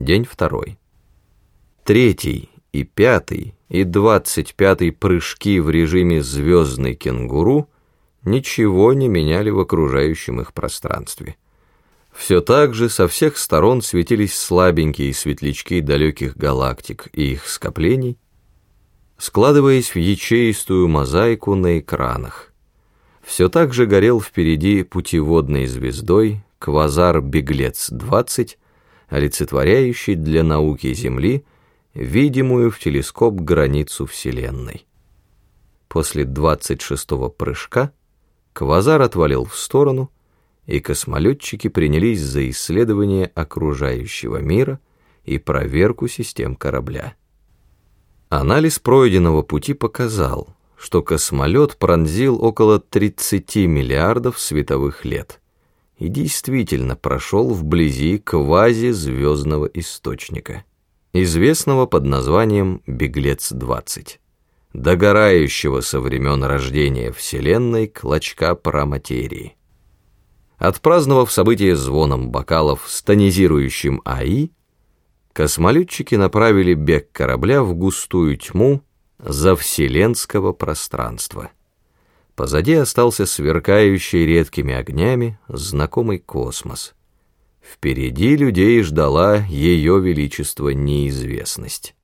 День второй. Третий и пятый и двадцать пятый прыжки в режиме «Звездный кенгуру» ничего не меняли в окружающем их пространстве. Все так же со всех сторон светились слабенькие светлячки далеких галактик и их скоплений, складываясь в ячеистую мозаику на экранах. Все так же горел впереди путеводной звездой Квазар-Беглец-20, олицетворяющий для науки Земли видимую в телескоп границу Вселенной. После 26-го прыжка Квазар отвалил в сторону, и космолетчики принялись за исследование окружающего мира и проверку систем корабля. Анализ пройденного пути показал, что космолет пронзил около 30 миллиардов световых лет и действительно прошел вблизи квазизвездного источника, известного под названием «Беглец-20», догорающего со времен рождения Вселенной клочка проматерии. Отпраздновав событие звоном бокалов с тонизирующим АИ, космолетчики направили бег корабля в густую тьму за вселенского пространства. Позади остался сверкающий редкими огнями знакомый космос. Впереди людей ждала ее величество неизвестность.